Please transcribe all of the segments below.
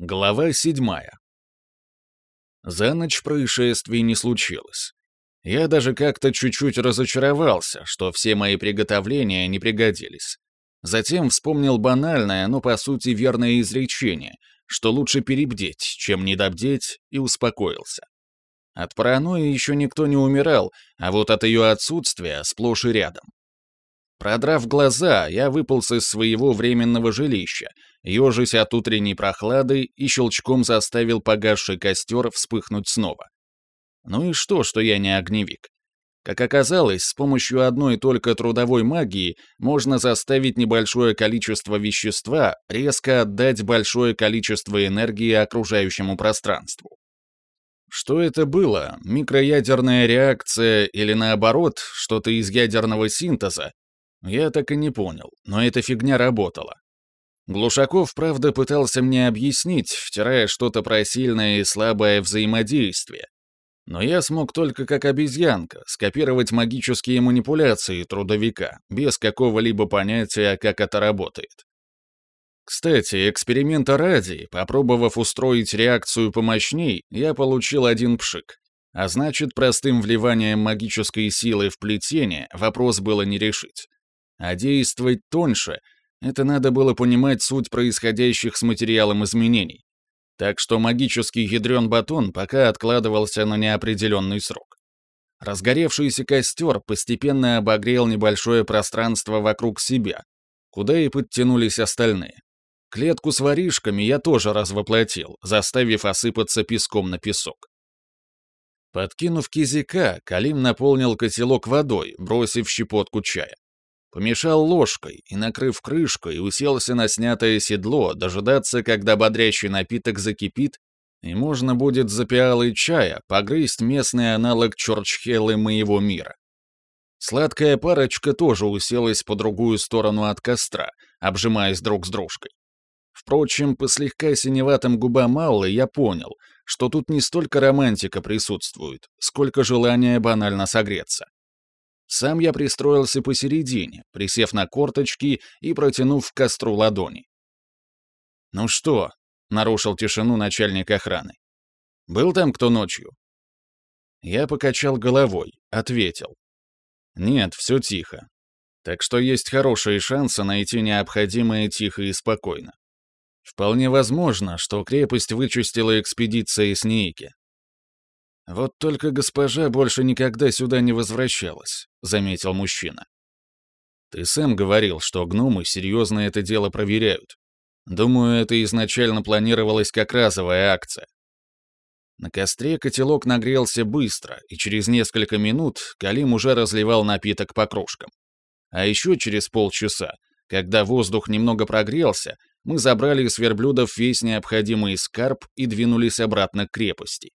Глава седьмая. За ночь происшествий не случилось. Я даже как-то чуть-чуть разочаровался, что все мои приготовления не пригодились. Затем вспомнил банальное, но по сути верное изречение, что лучше перебдеть, чем недобдеть, и успокоился. От паранойи еще никто не умирал, а вот от ее отсутствия сплошь и рядом. Продрав глаза, я выполз из своего временного жилища, ежась от утренней прохлады и щелчком заставил погасший костер вспыхнуть снова. Ну и что, что я не огневик? Как оказалось, с помощью одной только трудовой магии можно заставить небольшое количество вещества резко отдать большое количество энергии окружающему пространству. Что это было? Микроядерная реакция или наоборот, что-то из ядерного синтеза? Я так и не понял, но эта фигня работала. Глушаков, правда, пытался мне объяснить, втирая что-то про сильное и слабое взаимодействие. Но я смог только как обезьянка скопировать магические манипуляции трудовика, без какого-либо понятия, как это работает. Кстати, эксперимента ради, попробовав устроить реакцию помощней, я получил один пшик. А значит, простым вливанием магической силы в плетение вопрос было не решить. А действовать тоньше — это надо было понимать суть происходящих с материалом изменений. Так что магический ядрен батон пока откладывался на неопределенный срок. Разгоревшийся костер постепенно обогрел небольшое пространство вокруг себя, куда и подтянулись остальные. Клетку с воришками я тоже развоплотил, заставив осыпаться песком на песок. Подкинув кизика, Калим наполнил котелок водой, бросив щепотку чая. Помешал ложкой и, накрыв крышкой, уселся на снятое седло дожидаться, когда бодрящий напиток закипит, и можно будет за пиалой чая погрызть местный аналог чорчхелы моего мира. Сладкая парочка тоже уселась по другую сторону от костра, обжимаясь друг с дружкой. Впрочем, по слегка синеватым губам Аллы я понял, что тут не столько романтика присутствует, сколько желание банально согреться. Сам я пристроился посередине, присев на корточки и протянув к костру ладони. «Ну что?» — нарушил тишину начальник охраны. «Был там кто ночью?» Я покачал головой, ответил. «Нет, все тихо. Так что есть хорошие шансы найти необходимое тихо и спокойно. Вполне возможно, что крепость вычистила экспедиция с Нейки. «Вот только госпожа больше никогда сюда не возвращалась», — заметил мужчина. «Ты сам говорил, что гномы серьезно это дело проверяют. Думаю, это изначально планировалось как разовая акция». На костре котелок нагрелся быстро, и через несколько минут Калим уже разливал напиток по кружкам. А еще через полчаса, когда воздух немного прогрелся, мы забрали из верблюдов весь необходимый скарб и двинулись обратно к крепости.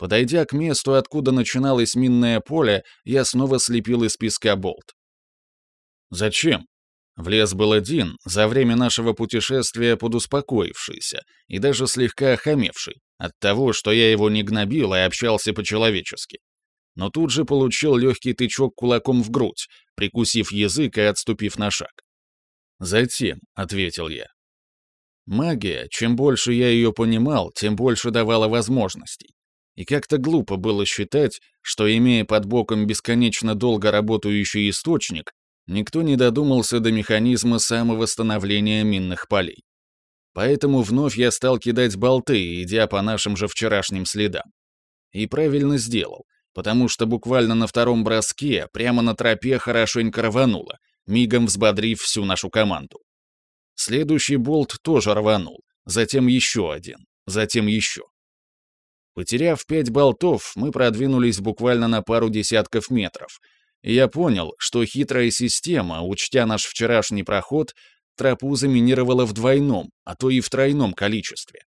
Подойдя к месту, откуда начиналось минное поле, я снова слепил из песка болт. «Зачем?» В лес был один, за время нашего путешествия подуспокоившийся и даже слегка охамевший от того, что я его не гнобил и общался по-человечески. Но тут же получил легкий тычок кулаком в грудь, прикусив язык и отступив на шаг. «Затем», — ответил я. Магия, чем больше я ее понимал, тем больше давала возможностей. И как-то глупо было считать, что, имея под боком бесконечно долго работающий источник, никто не додумался до механизма самовосстановления минных полей. Поэтому вновь я стал кидать болты, идя по нашим же вчерашним следам. И правильно сделал, потому что буквально на втором броске прямо на тропе хорошенько рвануло, мигом взбодрив всю нашу команду. Следующий болт тоже рванул, затем еще один, затем еще. Потеряв пять болтов, мы продвинулись буквально на пару десятков метров, и я понял, что хитрая система, учтя наш вчерашний проход, тропу заминировала в двойном, а то и в тройном количестве.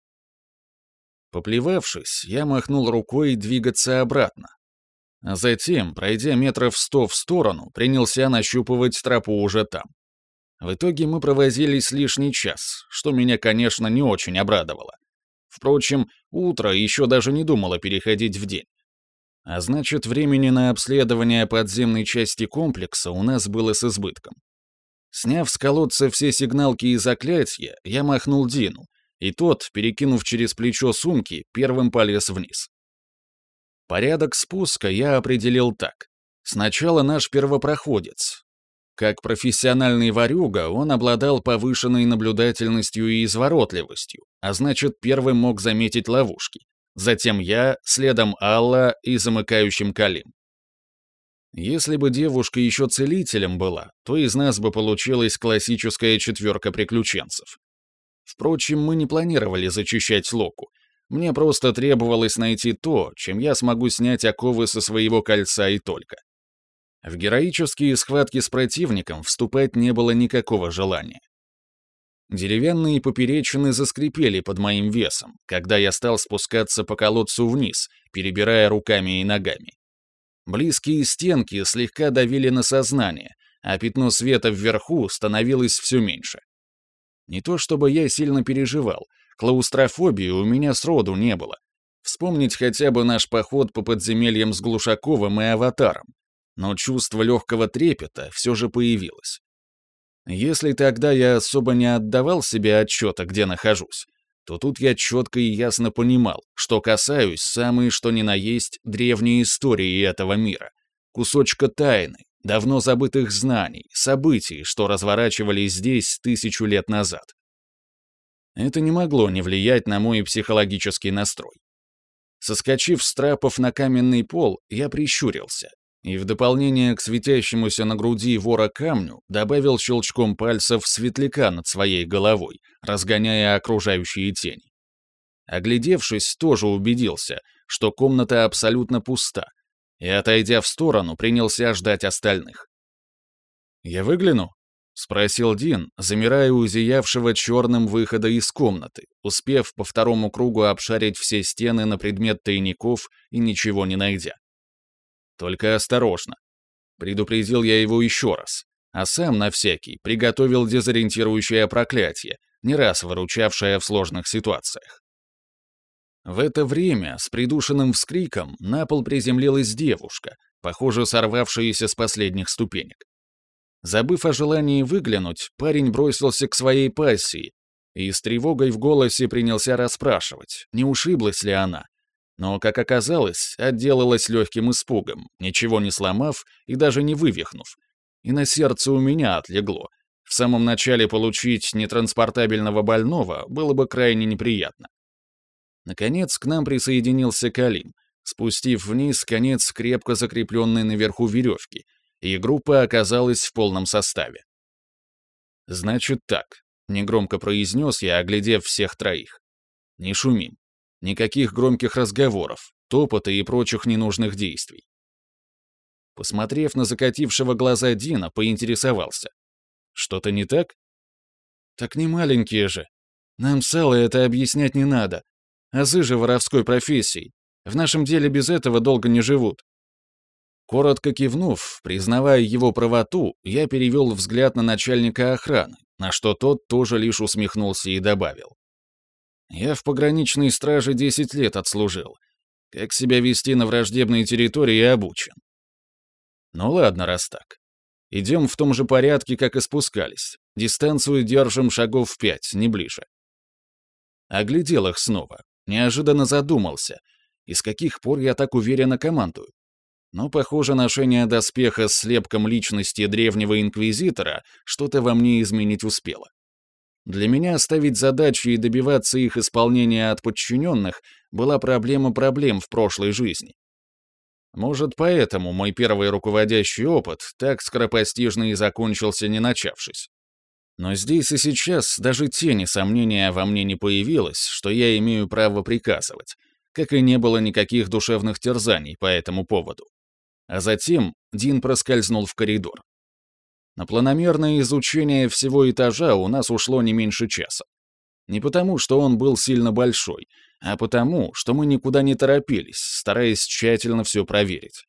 Поплевавшись, я махнул рукой двигаться обратно. А затем, пройдя метров сто в сторону, принялся нащупывать тропу уже там. В итоге мы провозились лишний час, что меня, конечно, не очень обрадовало. Впрочем, утро еще даже не думало переходить в день. А значит, времени на обследование подземной части комплекса у нас было с избытком. Сняв с колодца все сигналки и заклятия, я махнул Дину, и тот, перекинув через плечо сумки, первым полез вниз. Порядок спуска я определил так. Сначала наш первопроходец. Как профессиональный ворюга, он обладал повышенной наблюдательностью и изворотливостью, а значит, первым мог заметить ловушки. Затем я, следом Алла и замыкающим Калим. Если бы девушка еще целителем была, то из нас бы получилась классическая четверка приключенцев. Впрочем, мы не планировали зачищать Локу. Мне просто требовалось найти то, чем я смогу снять оковы со своего кольца и только. В героические схватки с противником вступать не было никакого желания. Деревянные поперечины заскрипели под моим весом, когда я стал спускаться по колодцу вниз, перебирая руками и ногами. Близкие стенки слегка давили на сознание, а пятно света вверху становилось все меньше. Не то чтобы я сильно переживал, клаустрофобии у меня сроду не было. Вспомнить хотя бы наш поход по подземельям с Глушаковым и Аватаром. Но чувство легкого трепета все же появилось. Если тогда я особо не отдавал себе отчета, где нахожусь, то тут я четко и ясно понимал, что касаюсь самые что ни на есть древней истории этого мира, кусочка тайны, давно забытых знаний, событий, что разворачивались здесь тысячу лет назад. Это не могло не влиять на мой психологический настрой. Соскочив с трапов на каменный пол, я прищурился и в дополнение к светящемуся на груди вора камню добавил щелчком пальцев светляка над своей головой, разгоняя окружающие тени. Оглядевшись, тоже убедился, что комната абсолютно пуста, и, отойдя в сторону, принялся ждать остальных. «Я выгляну?» — спросил Дин, замирая у зиявшего черным выхода из комнаты, успев по второму кругу обшарить все стены на предмет тайников и ничего не найдя. Только осторожно. Предупредил я его еще раз, а сам на всякий приготовил дезориентирующее проклятие, не раз выручавшее в сложных ситуациях. В это время с придушенным вскриком на пол приземлилась девушка, похоже, сорвавшаяся с последних ступенек. Забыв о желании выглянуть, парень бросился к своей пассии и с тревогой в голосе принялся расспрашивать, не ушиблась ли она, но, как оказалось, отделалась легким испугом, ничего не сломав и даже не вывихнув. И на сердце у меня отлегло. В самом начале получить нетранспортабельного больного было бы крайне неприятно. Наконец к нам присоединился Калим, спустив вниз конец крепко закрепленной наверху веревки, и группа оказалась в полном составе. «Значит так», — негромко произнес я, оглядев всех троих. «Не шумим. Никаких громких разговоров, топота и прочих ненужных действий. Посмотрев на закатившего глаза Дина, поинтересовался. «Что-то не так?» «Так не маленькие же. Нам с это объяснять не надо. Азы же воровской профессии. В нашем деле без этого долго не живут». Коротко кивнув, признавая его правоту, я перевел взгляд на начальника охраны, на что тот тоже лишь усмехнулся и добавил. Я в пограничной страже 10 лет отслужил. Как себя вести на враждебной территории обучен. Ну ладно, раз так. Идем в том же порядке, как и спускались. Дистанцию держим шагов в пять, не ближе. Оглядел их снова. Неожиданно задумался. Из каких пор я так уверенно командую? Но, похоже, ношение доспеха с слепком личности древнего инквизитора что-то во мне изменить успело. Для меня ставить задачи и добиваться их исполнения от подчиненных была проблема проблем в прошлой жизни. Может, поэтому мой первый руководящий опыт так скоропостижно и закончился, не начавшись. Но здесь и сейчас даже тени сомнения во мне не появилось, что я имею право приказывать, как и не было никаких душевных терзаний по этому поводу. А затем Дин проскользнул в коридор. На планомерное изучение всего этажа у нас ушло не меньше часа. Не потому, что он был сильно большой, а потому, что мы никуда не торопились, стараясь тщательно все проверить.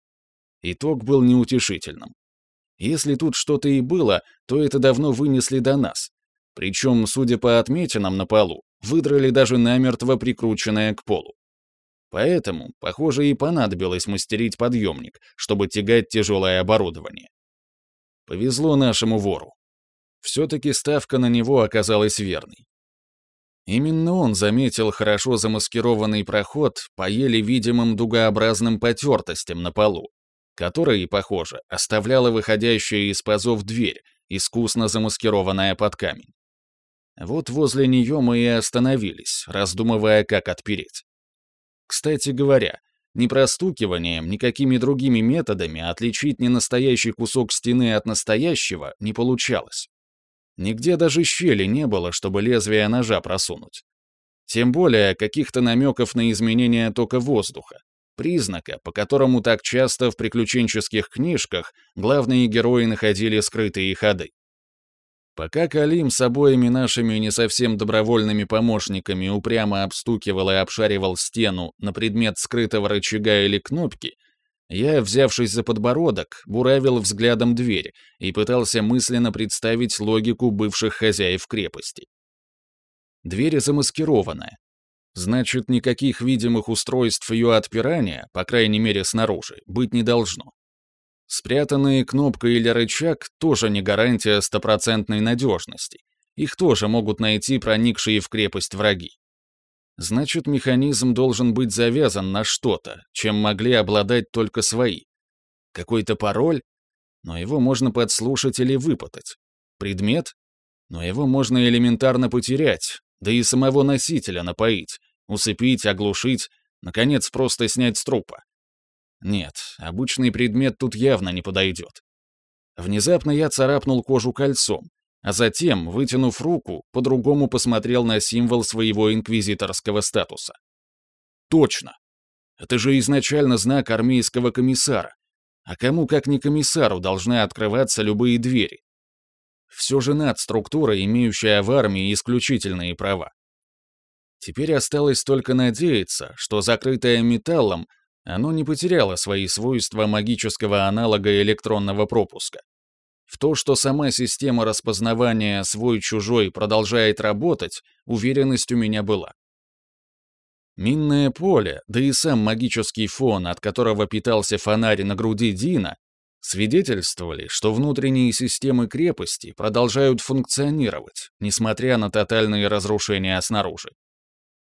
Итог был неутешительным. Если тут что-то и было, то это давно вынесли до нас. Причем, судя по отметинам на полу, выдрали даже намертво прикрученное к полу. Поэтому, похоже, и понадобилось мастерить подъемник, чтобы тягать тяжелое оборудование. Повезло нашему вору. Все-таки ставка на него оказалась верной. Именно он заметил хорошо замаскированный проход по еле видимым дугообразным потертостям на полу, которые, похоже, оставляла выходящая из пазов дверь, искусно замаскированная под камень. Вот возле нее мы и остановились, раздумывая, как отпереть. Кстати говоря, ни простукиванием, ни какими другими методами отличить ненастоящий кусок стены от настоящего не получалось. Нигде даже щели не было, чтобы лезвие ножа просунуть. Тем более каких-то намеков на изменение тока воздуха, признака, по которому так часто в приключенческих книжках главные герои находили скрытые ходы. Пока Калим с обоими нашими не совсем добровольными помощниками упрямо обстукивал и обшаривал стену на предмет скрытого рычага или кнопки, я, взявшись за подбородок, буравил взглядом дверь и пытался мысленно представить логику бывших хозяев крепости. Дверь замаскированная. Значит, никаких видимых устройств ее отпирания, по крайней мере снаружи, быть не должно. Спрятанные кнопка или рычаг тоже не гарантия стопроцентной надежности. Их тоже могут найти проникшие в крепость враги. Значит, механизм должен быть завязан на что-то, чем могли обладать только свои. Какой-то пароль? Но его можно подслушать или выпытать. Предмет? Но его можно элементарно потерять, да и самого носителя напоить, усыпить, оглушить, наконец, просто снять с трупа. Нет, обычный предмет тут явно не подойдет. Внезапно я царапнул кожу кольцом, а затем, вытянув руку, по-другому посмотрел на символ своего инквизиторского статуса. Точно! Это же изначально знак армейского комиссара. А кому, как не комиссару, должны открываться любые двери? Все же надструктура, имеющая в армии исключительные права. Теперь осталось только надеяться, что закрытое металлом оно не потеряло свои свойства магического аналога электронного пропуска. В то, что сама система распознавания свой-чужой продолжает работать, уверенность у меня была. Минное поле, да и сам магический фон, от которого питался фонарь на груди Дина, свидетельствовали, что внутренние системы крепости продолжают функционировать, несмотря на тотальные разрушения снаружи.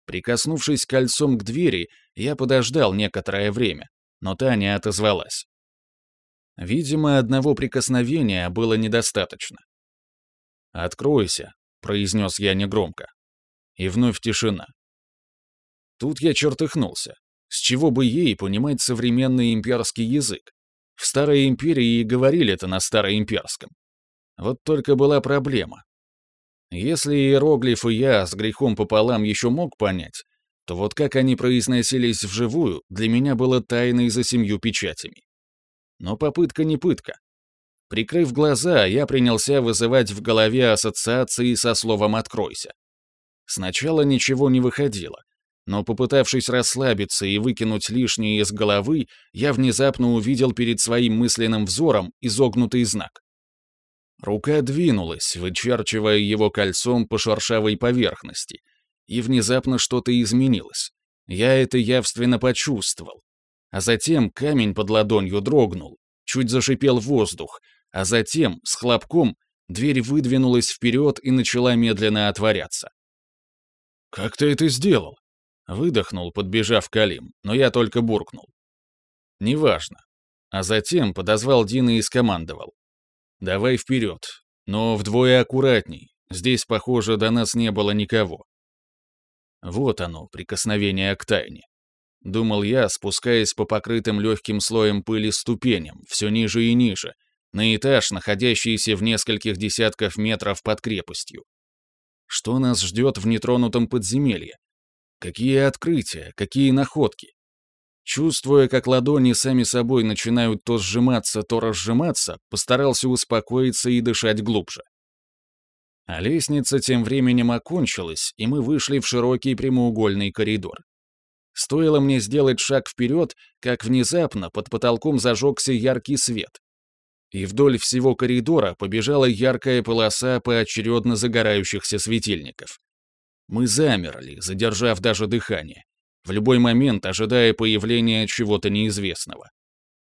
Прикоснувшись кольцом к двери, я подождал некоторое время, но та не отозвалась. Видимо, одного прикосновения было недостаточно. «Откройся», — произнес я негромко. И вновь тишина. Тут я чертыхнулся. С чего бы ей понимать современный имперский язык? В Старой Империи и говорили это на Староимперском. Вот только была проблема. Если иероглифы я с грехом пополам еще мог понять, то вот как они произносились вживую, для меня было тайной за семью печатями. Но попытка не пытка. Прикрыв глаза, я принялся вызывать в голове ассоциации со словом «откройся». Сначала ничего не выходило, но попытавшись расслабиться и выкинуть лишнее из головы, я внезапно увидел перед своим мысленным взором изогнутый знак. Рука двинулась, вычерчивая его кольцом по шершавой поверхности, и внезапно что-то изменилось. Я это явственно почувствовал. А затем камень под ладонью дрогнул, чуть зашипел воздух, а затем, с хлопком, дверь выдвинулась вперед и начала медленно отворяться. «Как ты это сделал?» — выдохнул, подбежав к Алим, но я только буркнул. «Неважно». А затем подозвал Дина и скомандовал. Давай вперед. Но вдвое аккуратней. Здесь, похоже, до нас не было никого. Вот оно, прикосновение к тайне. Думал я, спускаясь по покрытым легким слоем пыли ступеням, все ниже и ниже, на этаж, находящийся в нескольких десятков метров под крепостью. Что нас ждет в нетронутом подземелье? Какие открытия, какие находки? Чувствуя, как ладони сами собой начинают то сжиматься, то разжиматься, постарался успокоиться и дышать глубже. А лестница тем временем окончилась, и мы вышли в широкий прямоугольный коридор. Стоило мне сделать шаг вперед, как внезапно под потолком зажегся яркий свет. И вдоль всего коридора побежала яркая полоса поочередно загорающихся светильников. Мы замерли, задержав даже дыхание в любой момент ожидая появления чего-то неизвестного.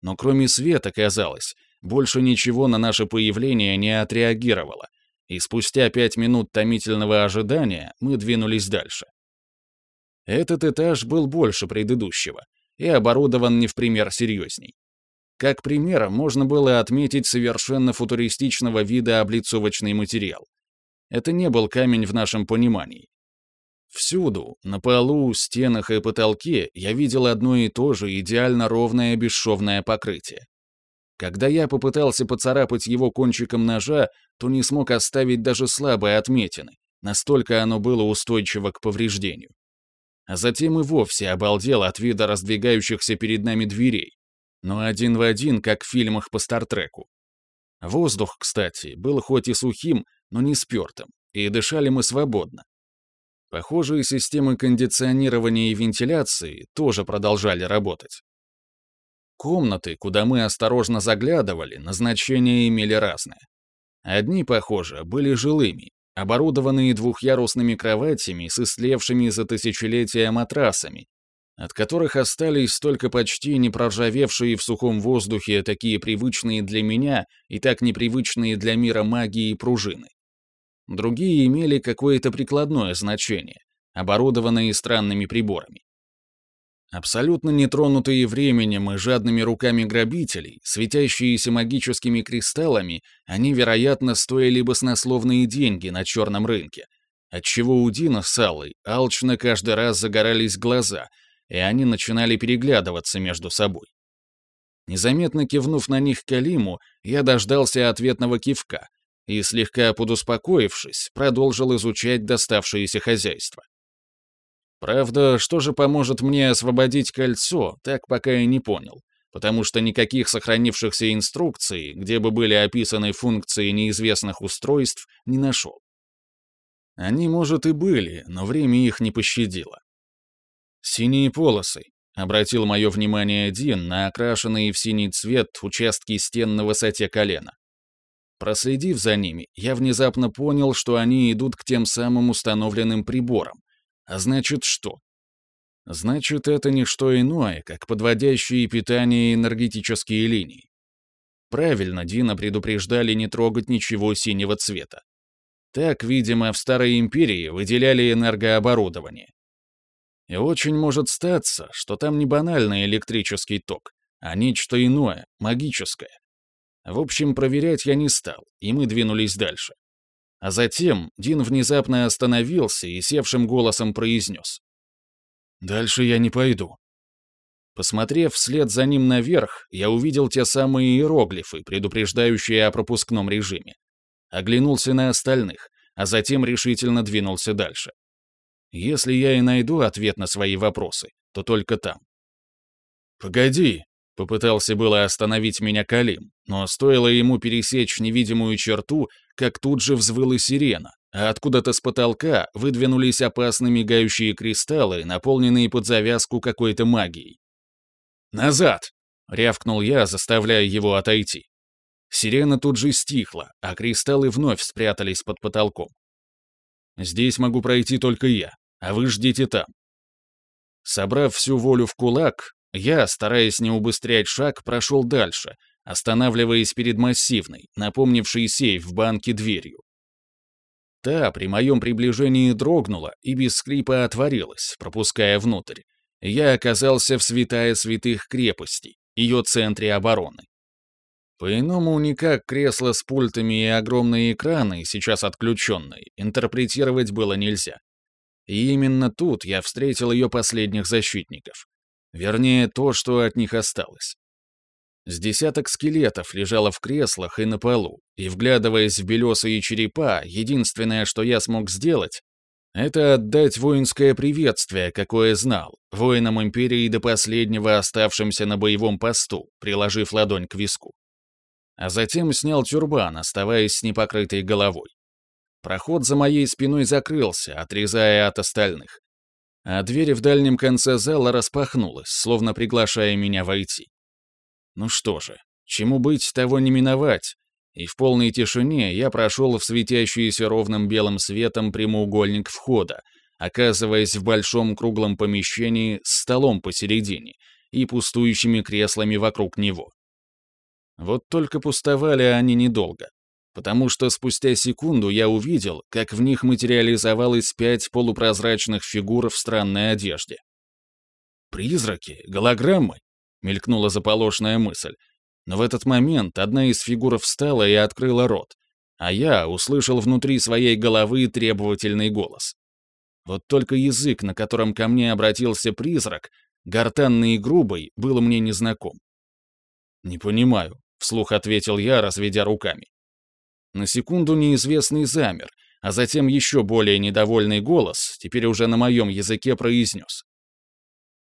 Но кроме света, казалось, больше ничего на наше появление не отреагировало, и спустя пять минут томительного ожидания мы двинулись дальше. Этот этаж был больше предыдущего и оборудован не в пример серьезней. Как пример, можно было отметить совершенно футуристичного вида облицовочный материал. Это не был камень в нашем понимании. Всюду, на полу, стенах и потолке, я видел одно и то же идеально ровное бесшовное покрытие. Когда я попытался поцарапать его кончиком ножа, то не смог оставить даже слабые отметины, настолько оно было устойчиво к повреждению. А затем и вовсе обалдел от вида раздвигающихся перед нами дверей, но один в один, как в фильмах по Стартреку. Воздух, кстати, был хоть и сухим, но не спертым, и дышали мы свободно. Похожие системы кондиционирования и вентиляции тоже продолжали работать. Комнаты, куда мы осторожно заглядывали, назначения имели разное. Одни, похоже, были жилыми, оборудованные двухъярусными кроватями с истлевшими за тысячелетия матрасами, от которых остались только почти не проржавевшие в сухом воздухе такие привычные для меня и так непривычные для мира магии пружины. Другие имели какое-то прикладное значение, оборудованные странными приборами. Абсолютно нетронутые временем и жадными руками грабителей, светящиеся магическими кристаллами, они, вероятно, стоили баснословные деньги на черном рынке, отчего у Дина с Аллой алчно каждый раз загорались глаза, и они начинали переглядываться между собой. Незаметно кивнув на них Калиму, я дождался ответного кивка и, слегка подуспокоившись, продолжил изучать доставшееся хозяйство. Правда, что же поможет мне освободить кольцо, так пока и не понял, потому что никаких сохранившихся инструкций, где бы были описаны функции неизвестных устройств, не нашел. Они, может, и были, но время их не пощадило. «Синие полосы», — обратил мое внимание Дин на окрашенные в синий цвет участки стен на высоте колена. Проследив за ними, я внезапно понял, что они идут к тем самым установленным приборам, а значит что? Значит, это не что иное, как подводящие питание энергетические линии. Правильно Дина предупреждали не трогать ничего синего цвета. Так, видимо, в Старой Империи выделяли энергооборудование. И очень может статься, что там не банальный электрический ток, а нечто иное, магическое. В общем, проверять я не стал, и мы двинулись дальше. А затем Дин внезапно остановился и севшим голосом произнес. «Дальше я не пойду». Посмотрев вслед за ним наверх, я увидел те самые иероглифы, предупреждающие о пропускном режиме. Оглянулся на остальных, а затем решительно двинулся дальше. Если я и найду ответ на свои вопросы, то только там. «Погоди», — попытался было остановить меня Калим, но стоило ему пересечь невидимую черту, как тут же взвыла сирена, а откуда-то с потолка выдвинулись опасно мигающие кристаллы, наполненные под завязку какой-то магией. «Назад!» — рявкнул я, заставляя его отойти. Сирена тут же стихла, а кристаллы вновь спрятались под потолком. «Здесь могу пройти только я, а вы ждите там». Собрав всю волю в кулак, я, стараясь не убыстрять шаг, прошел дальше, останавливаясь перед массивной, напомнившей сейф в банке дверью. Та при моем приближении дрогнула и без скрипа отворилась, пропуская внутрь. Я оказался в святая святых крепости, ее центре обороны. По-иному никак кресло с пультами и огромные экраны, сейчас отключенные, интерпретировать было нельзя. И именно тут я встретил ее последних защитников. Вернее, то, что от них осталось. С десяток скелетов лежало в креслах и на полу, и, вглядываясь в белесые черепа, единственное, что я смог сделать, это отдать воинское приветствие, какое знал, воинам Империи до последнего оставшимся на боевом посту, приложив ладонь к виску. А затем снял тюрбан, оставаясь с непокрытой головой. Проход за моей спиной закрылся, отрезая от остальных. А дверь в дальнем конце зала распахнулась, словно приглашая меня войти. Ну что же, чему быть, того не миновать. И в полной тишине я прошел в светящийся ровным белым светом прямоугольник входа, оказываясь в большом круглом помещении с столом посередине и пустующими креслами вокруг него. Вот только пустовали они недолго. Потому что спустя секунду я увидел, как в них материализовалось пять полупрозрачных фигур в странной одежде. «Призраки? Голограммы?» — мелькнула заполошная мысль. Но в этот момент одна из фигур встала и открыла рот, а я услышал внутри своей головы требовательный голос. Вот только язык, на котором ко мне обратился призрак, гортанный и грубый, был мне незнаком. «Не понимаю», — вслух ответил я, разведя руками. На секунду неизвестный замер, а затем еще более недовольный голос, теперь уже на моем языке, произнес.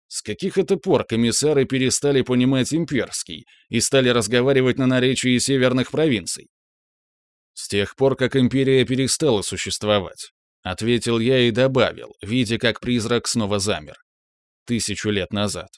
С каких это пор комиссары перестали понимать имперский и стали разговаривать на наречии северных провинций? С тех пор, как империя перестала существовать, ответил я и добавил, видя, как призрак снова замер. Тысячу лет назад.